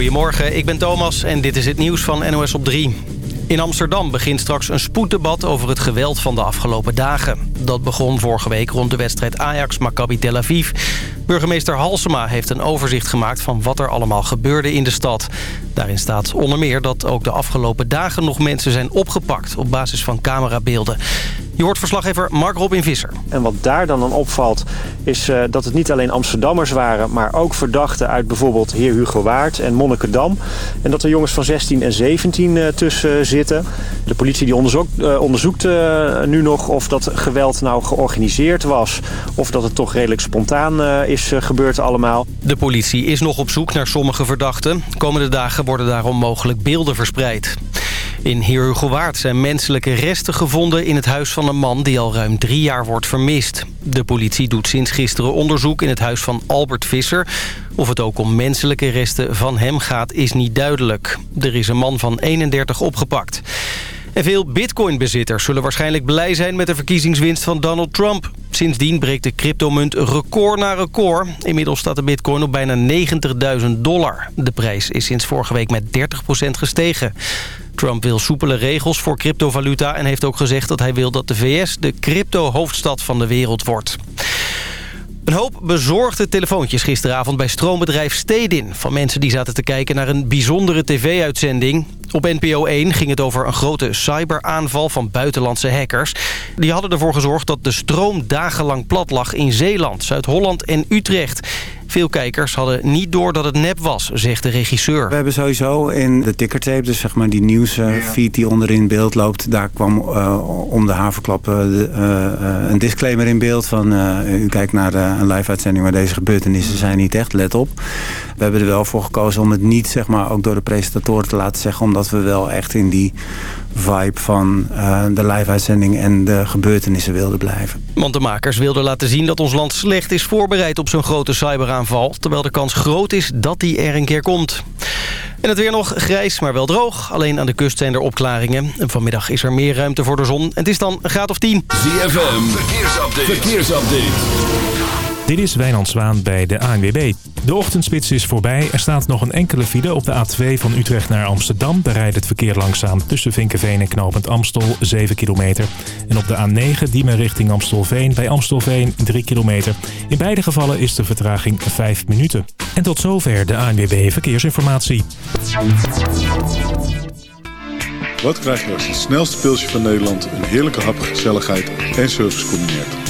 Goedemorgen, ik ben Thomas en dit is het nieuws van NOS op 3. In Amsterdam begint straks een spoeddebat over het geweld van de afgelopen dagen. Dat begon vorige week rond de wedstrijd Ajax-Maccabi Tel Aviv. Burgemeester Halsema heeft een overzicht gemaakt van wat er allemaal gebeurde in de stad. Daarin staat onder meer dat ook de afgelopen dagen nog mensen zijn opgepakt... op basis van camerabeelden. Je hoort verslaggever Mark Robin Visser. En wat daar dan aan opvalt is uh, dat het niet alleen Amsterdammers waren... maar ook verdachten uit bijvoorbeeld Heer Hugo Waard en Monnikendam. En dat er jongens van 16 en 17 uh, tussen zitten. De politie die onderzoekt, uh, onderzoekt nu nog of dat geweld nou georganiseerd was... of dat het toch redelijk spontaan is gebeurd allemaal. De politie is nog op zoek naar sommige verdachten. Komende dagen worden daarom mogelijk beelden verspreid. In Heerhugowaard zijn menselijke resten gevonden in het huis van een man die al ruim drie jaar wordt vermist. De politie doet sinds gisteren onderzoek in het huis van Albert Visser. Of het ook om menselijke resten van hem gaat is niet duidelijk. Er is een man van 31 opgepakt. En veel bitcoinbezitters zullen waarschijnlijk blij zijn met de verkiezingswinst van Donald Trump. Sindsdien breekt de cryptomunt record na record. Inmiddels staat de bitcoin op bijna 90.000 dollar. De prijs is sinds vorige week met 30% gestegen. Trump wil soepele regels voor cryptovaluta... en heeft ook gezegd dat hij wil dat de VS de crypto-hoofdstad van de wereld wordt. Een hoop bezorgde telefoontjes gisteravond bij stroombedrijf Stedin... van mensen die zaten te kijken naar een bijzondere tv-uitzending. Op NPO 1 ging het over een grote cyberaanval van buitenlandse hackers. Die hadden ervoor gezorgd dat de stroom dagenlang plat lag in Zeeland, Zuid-Holland en Utrecht. Veel kijkers hadden niet door dat het nep was, zegt de regisseur. We hebben sowieso in de tickertape, dus zeg maar die nieuwsfeed die onderin beeld loopt... daar kwam uh, om de haverklap uh, een disclaimer in beeld van... u kijkt naar een live-uitzending waar deze gebeurtenissen zijn niet echt, let op. We hebben er wel voor gekozen om het niet zeg maar, ook door de presentatoren te laten zeggen... omdat we wel echt in die vibe van uh, de live-uitzending en de gebeurtenissen wilden blijven. Want de makers wilden laten zien dat ons land slecht is voorbereid op zo'n grote cyberaanval... terwijl de kans groot is dat die er een keer komt. En het weer nog grijs, maar wel droog. Alleen aan de kust zijn er opklaringen. En vanmiddag is er meer ruimte voor de zon. En het is dan een graad of 10. ZFM, verkeersupdate. verkeersupdate. Dit is Wijnand Zwaan bij de ANWB. De ochtendspits is voorbij. Er staat nog een enkele file op de A2 van Utrecht naar Amsterdam. Daar rijdt het verkeer langzaam tussen Vinkenveen en Knopend Amstel 7 kilometer. En op de A9 Diemen richting Amstelveen bij Amstelveen 3 kilometer. In beide gevallen is de vertraging 5 minuten. En tot zover de ANWB Verkeersinformatie. Wat krijg je als het snelste pilsje van Nederland... een heerlijke hap, gezelligheid en service combineert?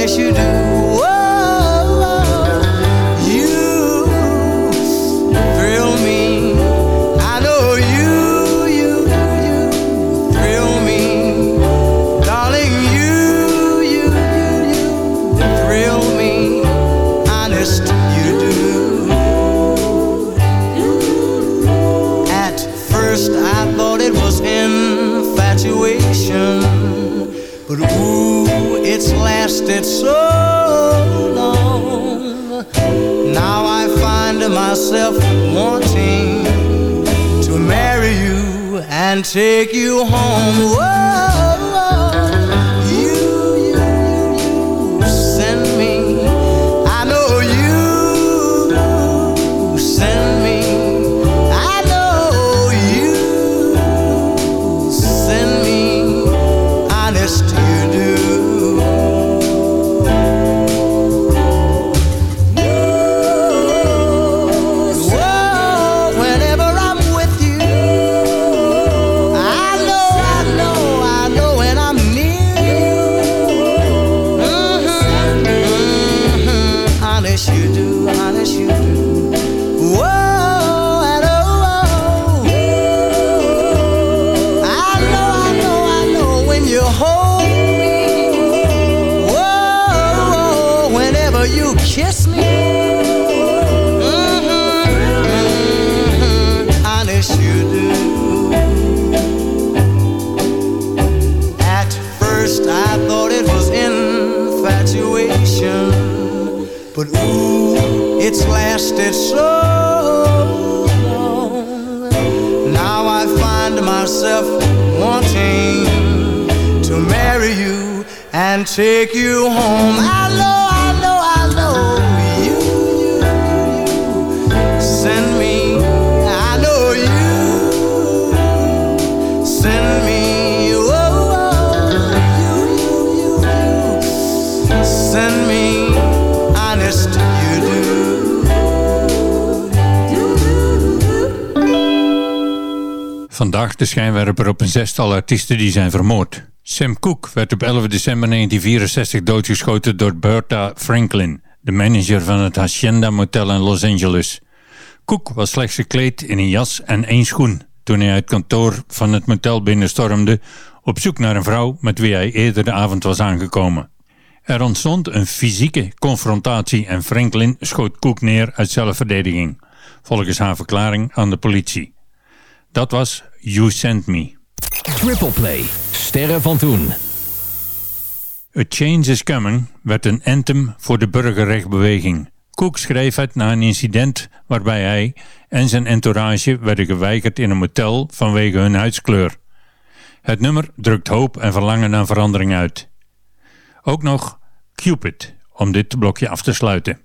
do, honest you do lasted so long Now I find myself wanting to marry you and take you home. Whoa, take you home. I know, I know, I know you, you, send me. I know you send me. Oh, you, you, you send me. Honest, you do. Vandaag de schijnwerper op een zestal artiesten die zijn vermoord. Sam Cooke werd op 11 december 1964 doodgeschoten door Bertha Franklin, de manager van het Hacienda Motel in Los Angeles. Cooke was slechts gekleed in een jas en één schoen toen hij uit kantoor van het motel binnenstormde op zoek naar een vrouw met wie hij eerder de avond was aangekomen. Er ontstond een fysieke confrontatie en Franklin schoot Cooke neer uit zelfverdediging, volgens haar verklaring aan de politie. Dat was You Sent Me. Triple Play. Sterren van toen. A Change is Coming werd een anthem voor de burgerrechtbeweging. Cook schreef het na een incident waarbij hij en zijn entourage werden geweigerd in een motel vanwege hun huidskleur. Het nummer drukt hoop en verlangen naar verandering uit. Ook nog Cupid, om dit blokje af te sluiten.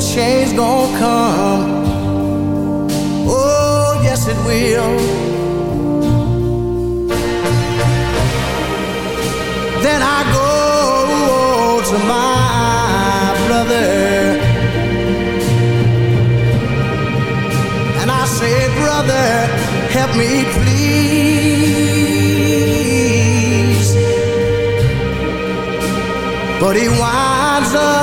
Change gonna come. Oh, yes, it will. Then I go to my brother and I say, Brother, help me please. But he winds up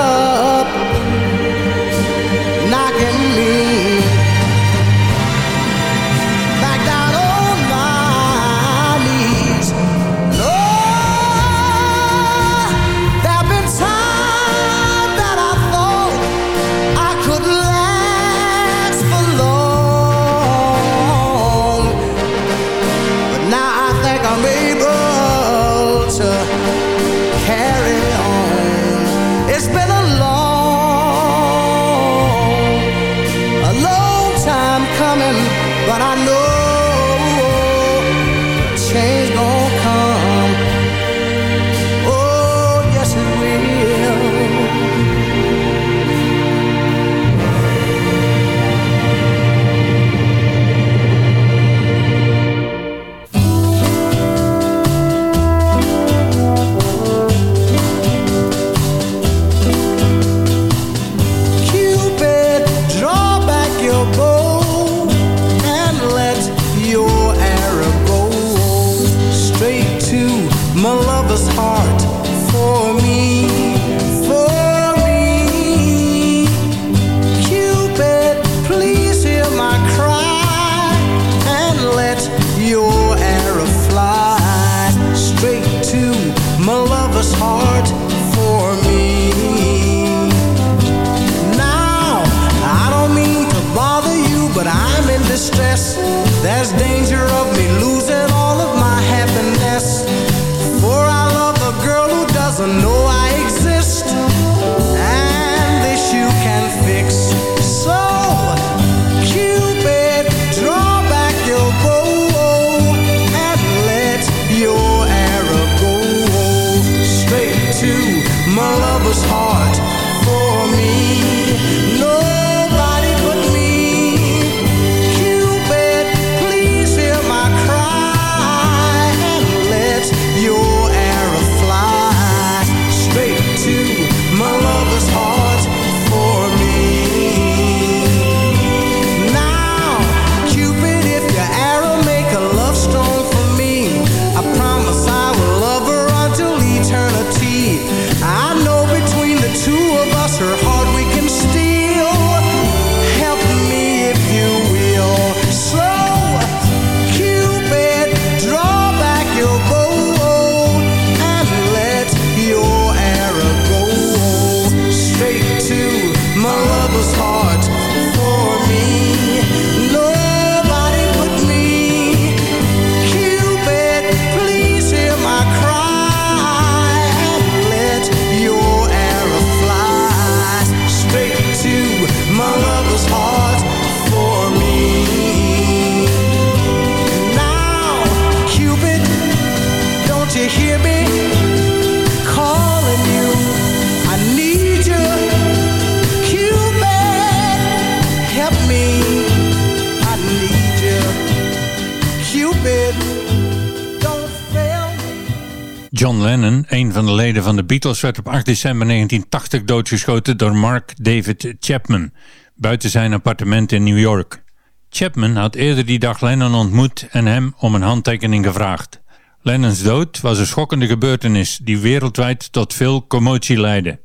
van de Beatles werd op 8 december 1980 doodgeschoten door Mark David Chapman, buiten zijn appartement in New York. Chapman had eerder die dag Lennon ontmoet en hem om een handtekening gevraagd. Lennons dood was een schokkende gebeurtenis die wereldwijd tot veel commotie leidde.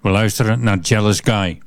We luisteren naar Jealous Guy.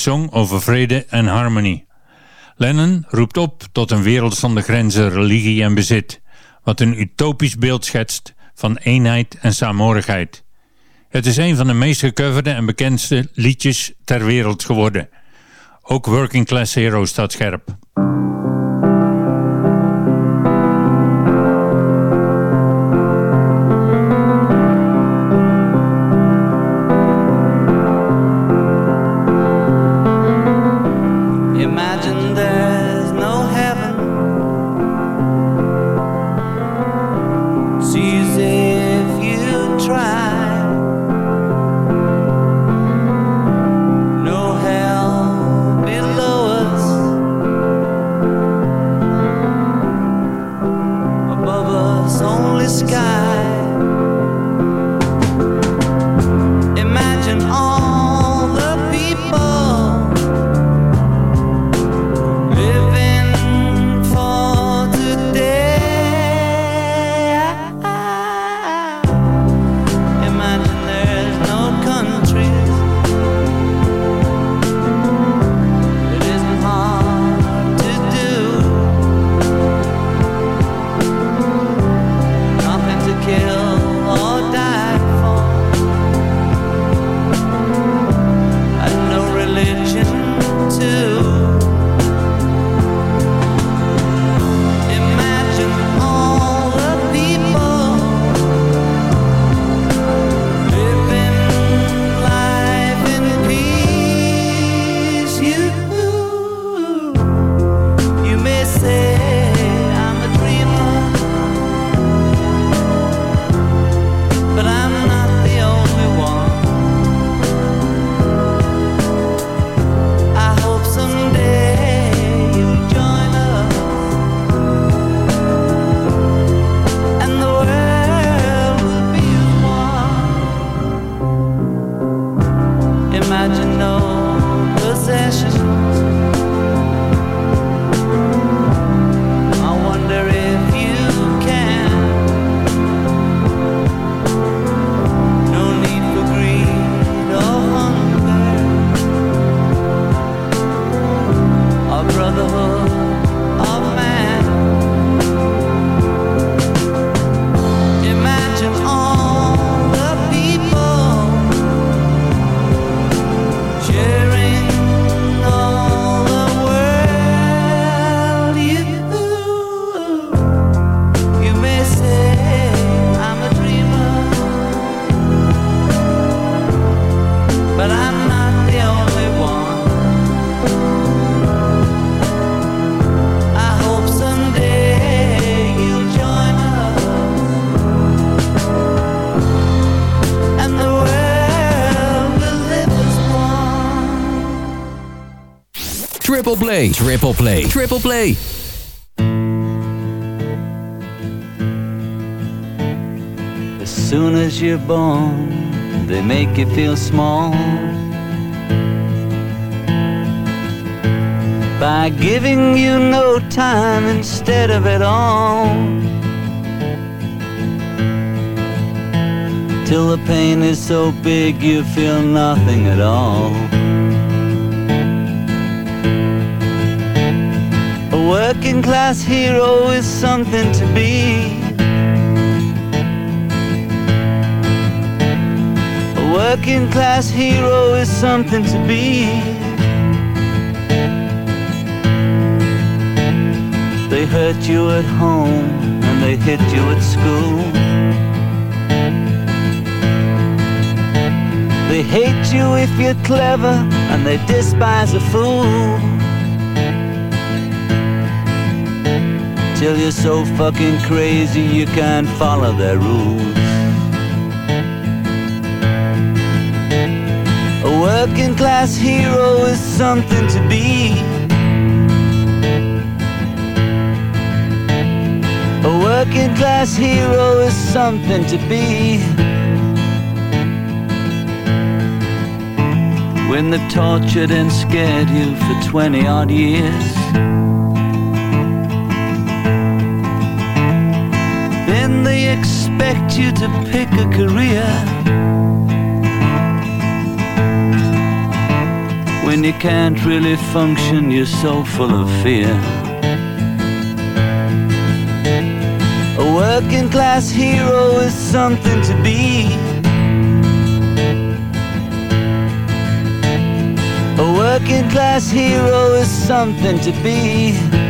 Song over vrede en harmonie. Lennon roept op tot een wereld zonder grenzen, religie en bezit, wat een utopisch beeld schetst van eenheid en saamhorigheid. Het is een van de meest gecoverde en bekendste liedjes ter wereld geworden. Ook Working Class Hero staat scherp. Triple play, triple play, triple play. As soon as you're born, they make you feel small. By giving you no time instead of it all. Till the pain is so big you feel nothing at all. working class hero is something to be. A working class hero is something to be. They hurt you at home and they hit you at school. They hate you if you're clever and they despise a fool. Till you're so fucking crazy you can't follow their rules. A working class hero is something to be. A working class hero is something to be. When they've tortured and scared you for 20 odd years. Expect you to pick a career. When you can't really function, you're so full of fear. A working class hero is something to be. A working class hero is something to be.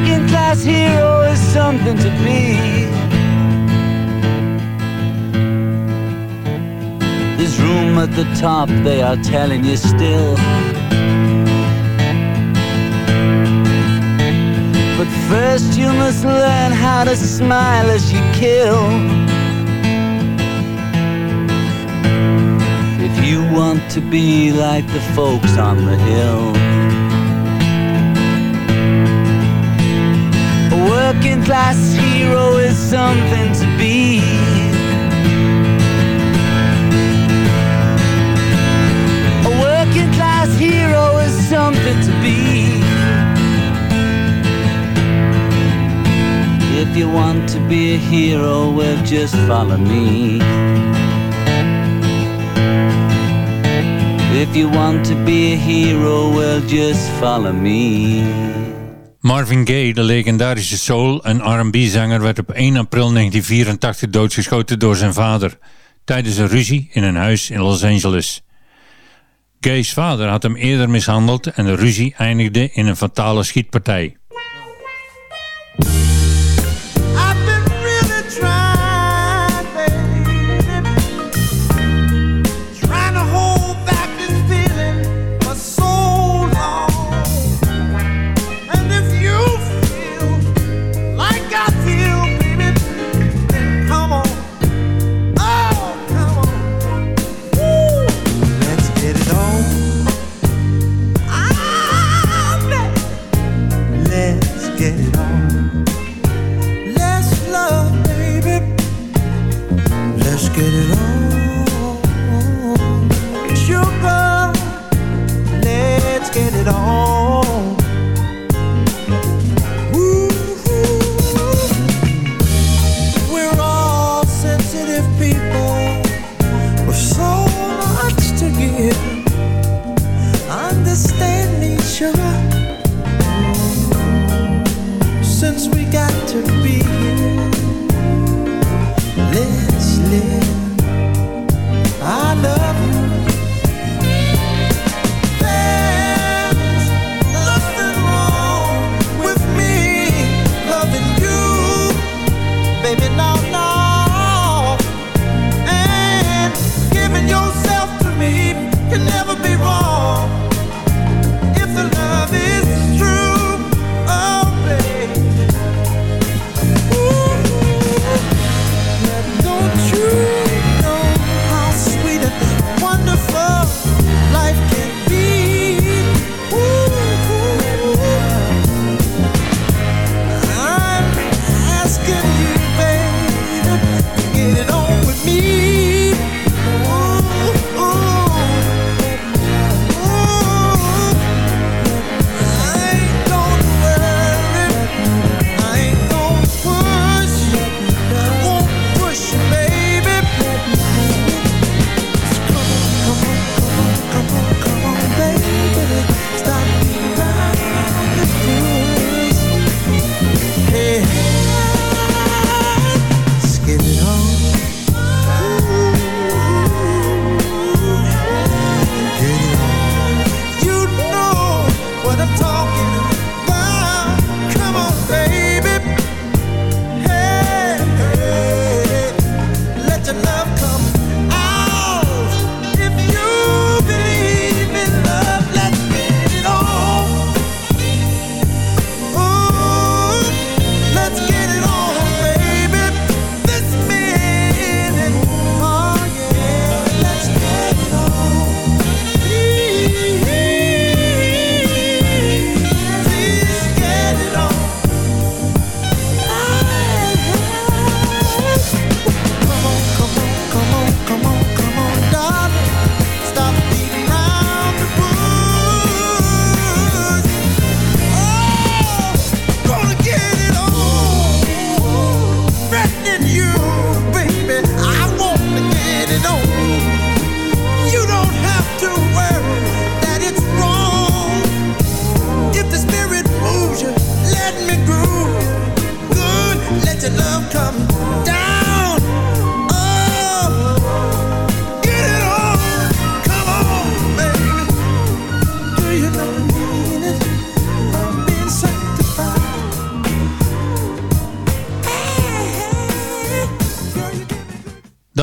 Working class hero is something to be. There's room at the top, they are telling you still. But first you must learn how to smile as you kill. If you want to be like the folks on the hill. Working class hero is something to be. A working class hero is something to be. If you want to be a hero, well, just follow me. If you want to be a hero, well, just follow me. Marvin Gaye, de legendarische soul- en R&B-zanger, werd op 1 april 1984 doodgeschoten door zijn vader tijdens een ruzie in een huis in Los Angeles. Gaye's vader had hem eerder mishandeld en de ruzie eindigde in een fatale schietpartij.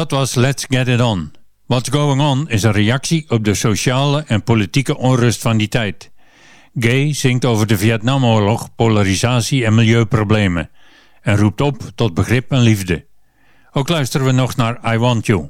Dat was Let's Get It On. What's Going On is een reactie op de sociale en politieke onrust van die tijd. Gay zingt over de Vietnamoorlog, polarisatie en milieuproblemen en roept op tot begrip en liefde. Ook luisteren we nog naar I Want You.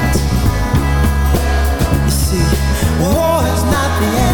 War is not the answer,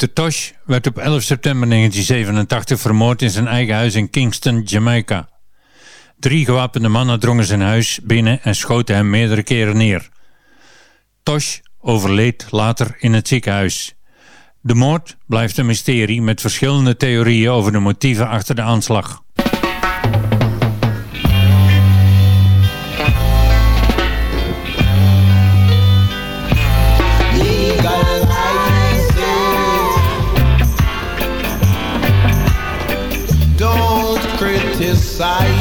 Peter Tosh werd op 11 september 1987 vermoord in zijn eigen huis in Kingston, Jamaica. Drie gewapende mannen drongen zijn huis binnen en schoten hem meerdere keren neer. Tosh overleed later in het ziekenhuis. De moord blijft een mysterie met verschillende theorieën over de motieven achter de aanslag. Criticize it.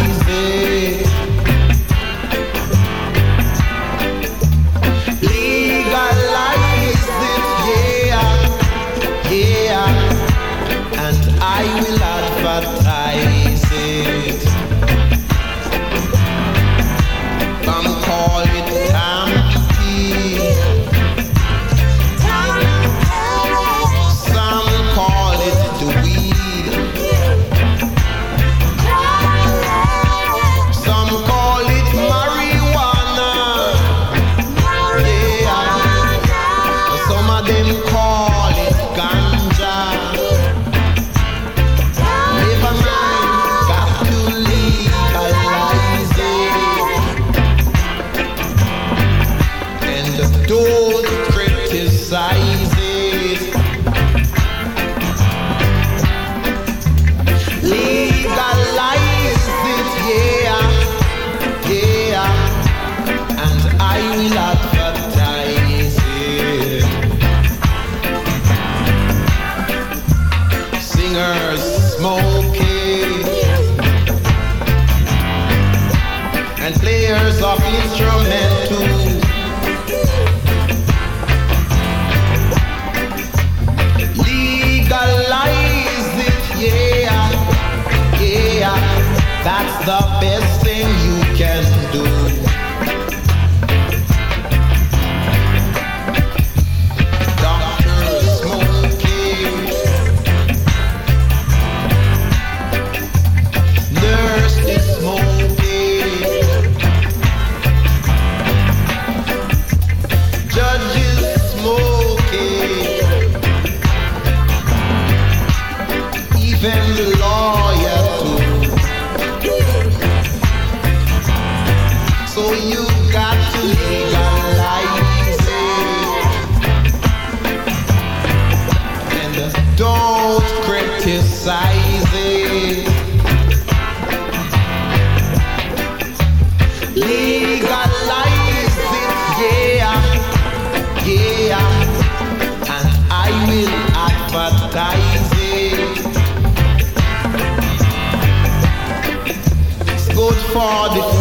for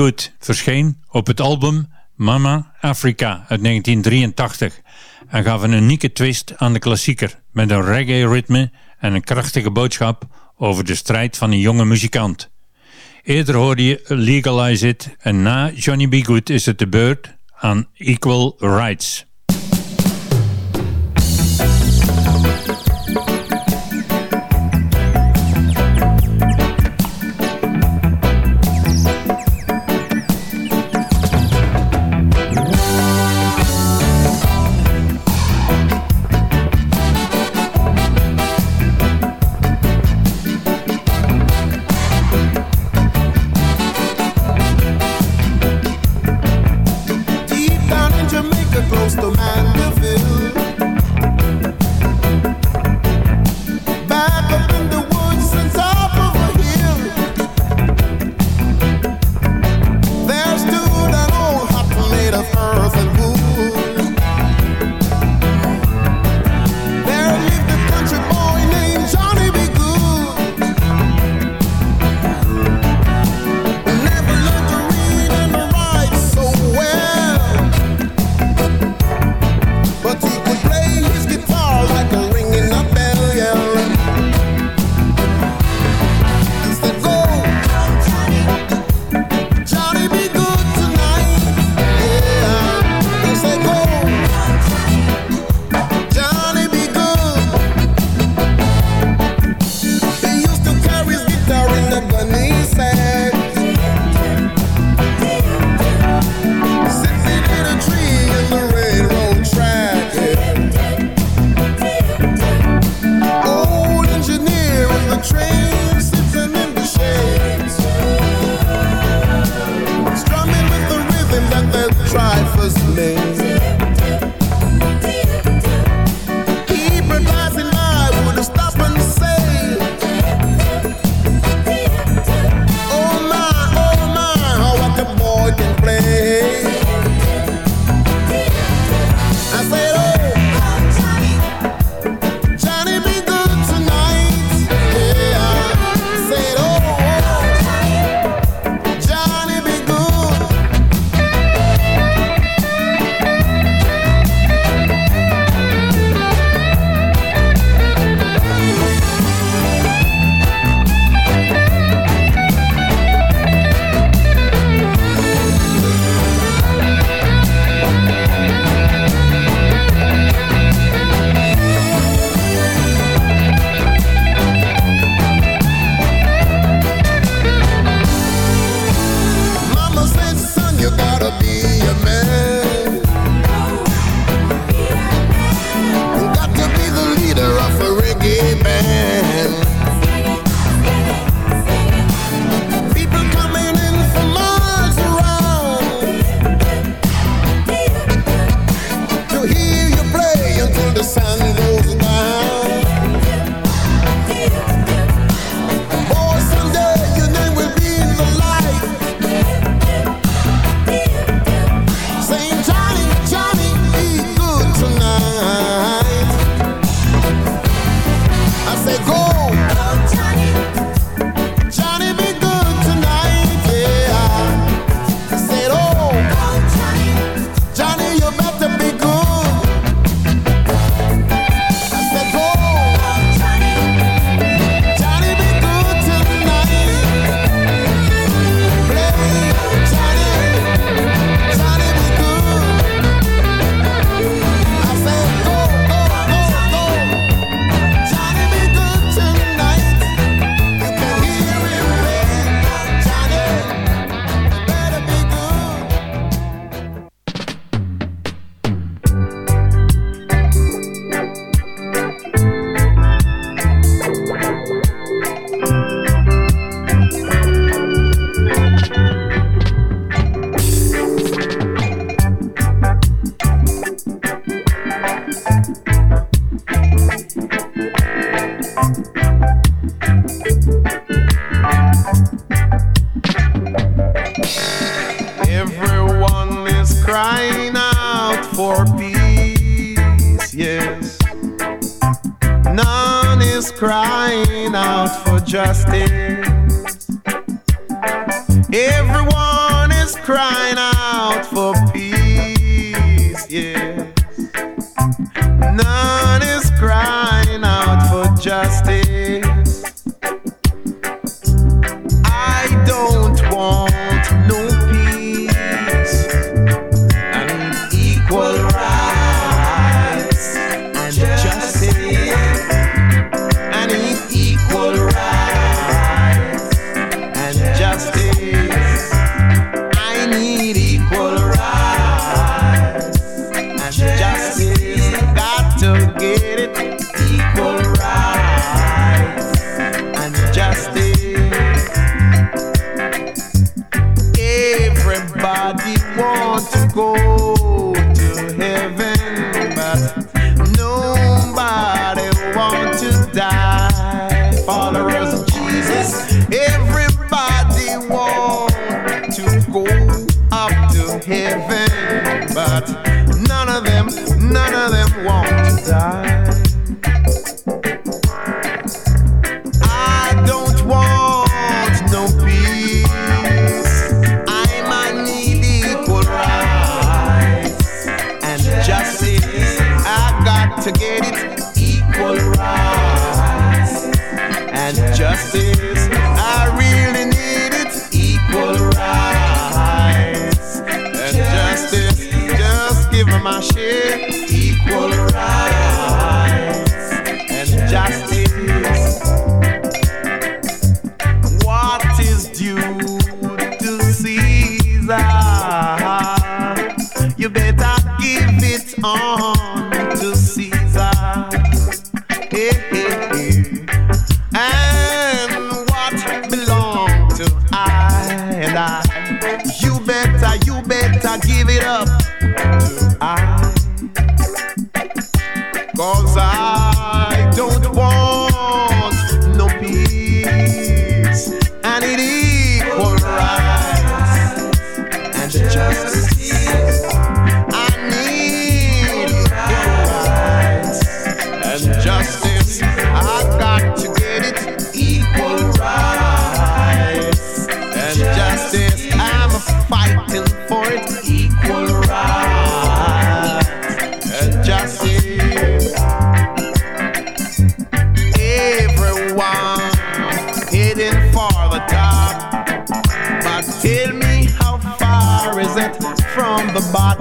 Good verscheen op het album Mama Africa uit 1983 en gaf een unieke twist aan de klassieker met een reggae-ritme en een krachtige boodschap over de strijd van een jonge muzikant. Eerder hoorde je Legalize It en na Johnny B. Good is het de beurt aan Equal Rights.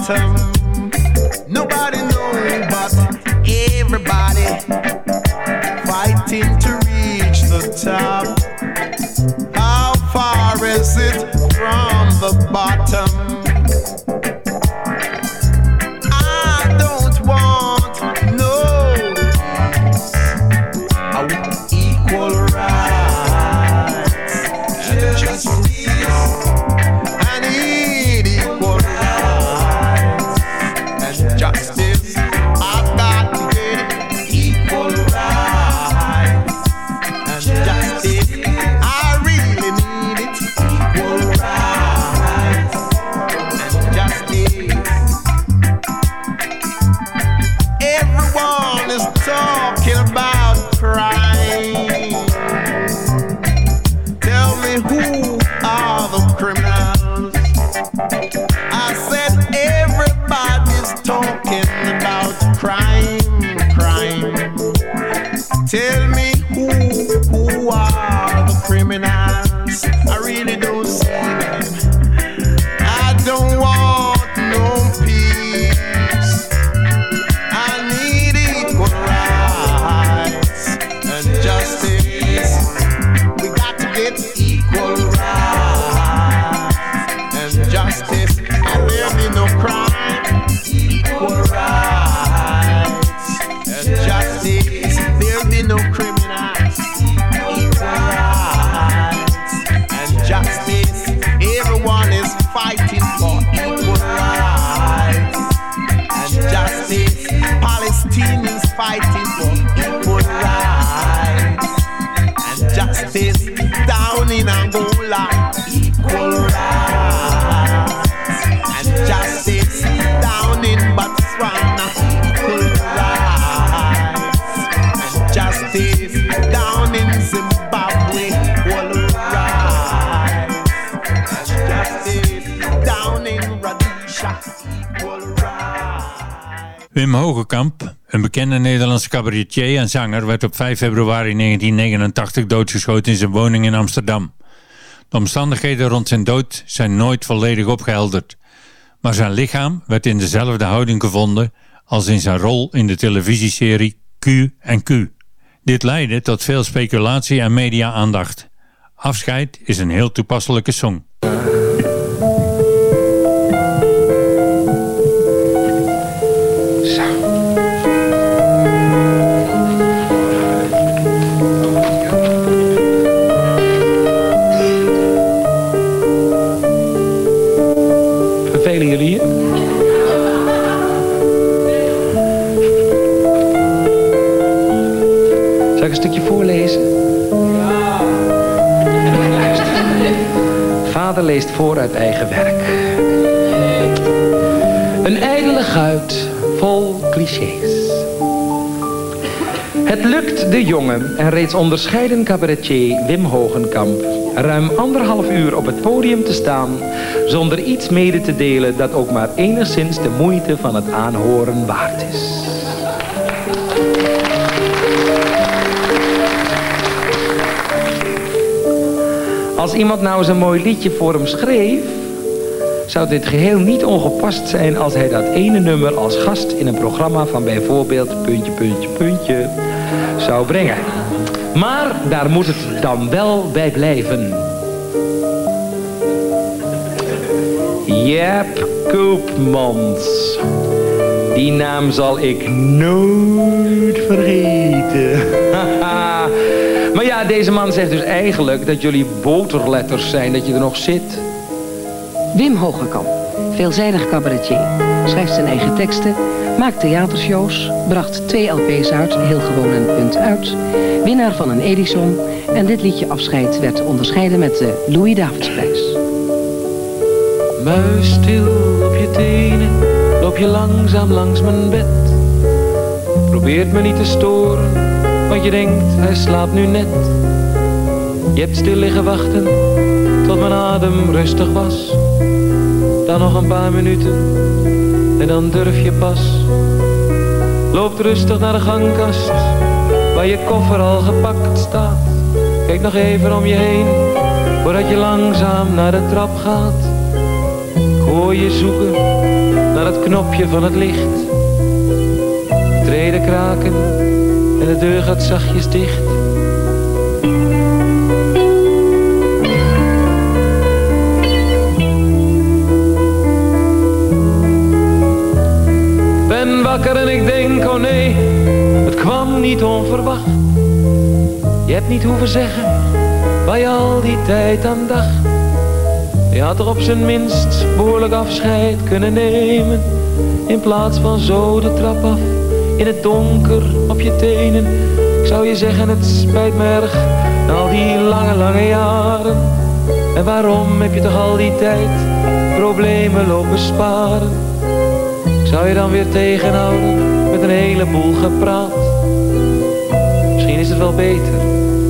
town no cream. Wim Hogekamp, een bekende Nederlandse cabaretier en zanger, werd op 5 februari 1989 doodgeschoten in zijn woning in Amsterdam. De omstandigheden rond zijn dood zijn nooit volledig opgehelderd. Maar zijn lichaam werd in dezelfde houding gevonden als in zijn rol in de televisieserie Q en Q. Dit leidde tot veel speculatie en media-aandacht. Afscheid is een heel toepasselijke song. Leest voor uit eigen werk. Een ijdele guit vol clichés. Het lukt de jonge en reeds onderscheiden cabaretier Wim Hogenkamp ruim anderhalf uur op het podium te staan zonder iets mede te delen dat ook maar enigszins de moeite van het aanhoren waard is. Als iemand nou eens een mooi liedje voor hem schreef, zou dit geheel niet ongepast zijn als hij dat ene nummer als gast in een programma van bijvoorbeeld puntje, puntje, puntje zou brengen. Maar daar moet het dan wel bij blijven. Jep Koopmans. Die naam zal ik nooit vergeten. Ja, deze man zegt dus eigenlijk dat jullie boterletters zijn, dat je er nog zit. Wim Hogerkamp, veelzijdig cabaretier. Schrijft zijn eigen teksten, maakt theatershows, bracht twee LP's uit, heel gewoon een punt uit. Winnaar van een Edison. En dit liedje Afscheid werd onderscheiden met de Louis Davidsprijs. Muisstil op je tenen, loop je langzaam langs mijn bed. Probeert me niet te storen, want je denkt hij slaapt nu net. Je hebt stil liggen wachten, tot mijn adem rustig was. Dan nog een paar minuten, en dan durf je pas. Loopt rustig naar de gangkast, waar je koffer al gepakt staat. Kijk nog even om je heen, voordat je langzaam naar de trap gaat. Ik je zoeken naar het knopje van het licht. Treden kraken en de deur gaat zachtjes dicht. Ben wakker en ik denk, oh nee, het kwam niet onverwacht. Je hebt niet hoeven zeggen waar je al die tijd aan dacht. Je had er op zijn minst behoorlijk afscheid kunnen nemen. In plaats van zo de trap af, in het donker, op je tenen. Ik zou je zeggen, het spijt me erg, al die lange, lange jaren. En waarom heb je toch al die tijd problemen lopen sparen? Ik zou je dan weer tegenhouden met een heleboel gepraat. Misschien is het wel beter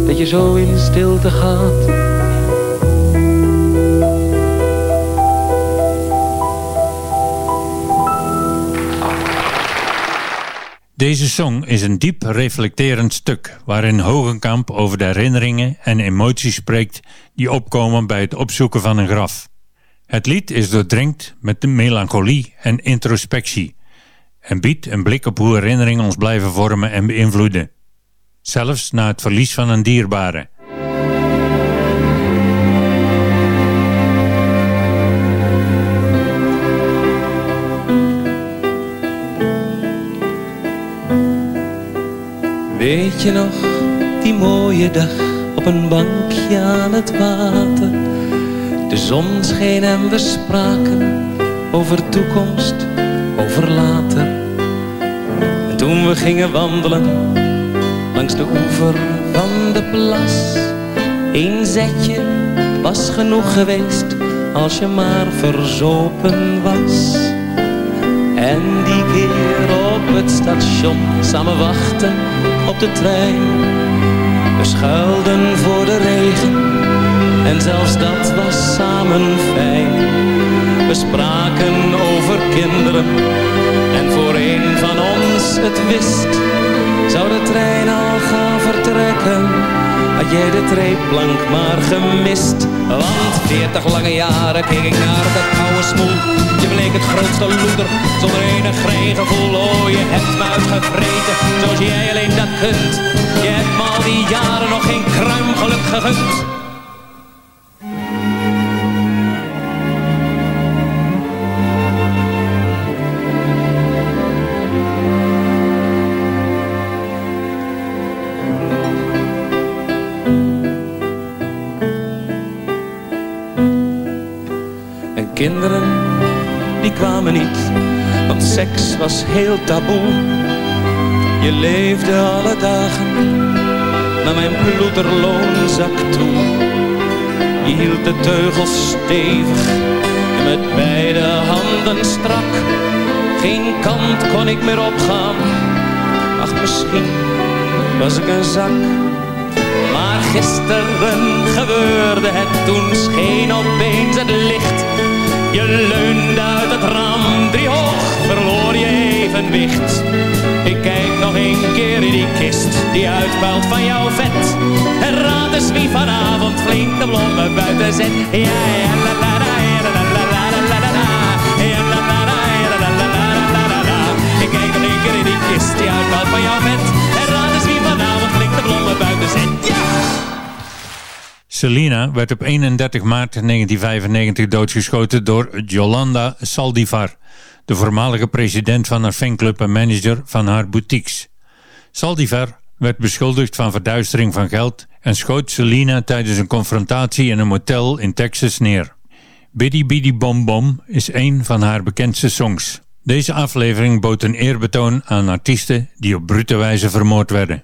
dat je zo in stilte gaat. Deze song is een diep reflecterend stuk waarin Hogenkamp over de herinneringen en emoties spreekt die opkomen bij het opzoeken van een graf. Het lied is doordrenkt met melancholie en introspectie en biedt een blik op hoe herinneringen ons blijven vormen en beïnvloeden. Zelfs na het verlies van een dierbare. Weet je nog die mooie dag op een bankje aan het water? De zon scheen en we spraken over toekomst, over later. En toen we gingen wandelen langs de oever van de plas. Eén zetje was genoeg geweest als je maar verzopen was. En die keer op het station samen wachten op de trein. We schuilden voor de regen en zelfs dat was samen fijn. We spraken over kinderen en voor een van ons het wist, zou de trein al gaan vertrekken. Jij de treeplank maar gemist. Want veertig lange jaren keek ik naar dat oude smoel. Je bleek het grootste loeder Zonder enig gevoel Oh, je hebt me uitgevreten Zoals jij alleen dat kunt. Je hebt me al die jaren nog geen kruim geluk gegund kinderen, die kwamen niet, want seks was heel taboe. Je leefde alle dagen naar mijn ploederloonzak toe. Je hield de teugels stevig en met beide handen strak. Geen kant kon ik meer opgaan, ach misschien was ik een zak. Maar gisteren gebeurde het, toen scheen opeens het licht. Je leunde uit het raam, drie hoog, verloor je evenwicht. Ik kijk nog een keer in die kist, die uitpuilt van jouw vet. En raad eens wie vanavond flink de bloemen buiten zet. Ja, ja, la la la, la la la la la la la. La la la, la la. Ik kijk nog een keer in die kist, die uitpuilt van jouw vet. En raad eens wie vanavond flink de bloemen buiten zet. Ja! Selina werd op 31 maart 1995 doodgeschoten door Jolanda Saldivar, de voormalige president van haar fanclub en manager van haar boutiques. Saldivar werd beschuldigd van verduistering van geld en schoot Selina tijdens een confrontatie in een motel in Texas neer. Biddy Biddy Bom Bom is een van haar bekendste songs. Deze aflevering bood een eerbetoon aan artiesten die op brute wijze vermoord werden.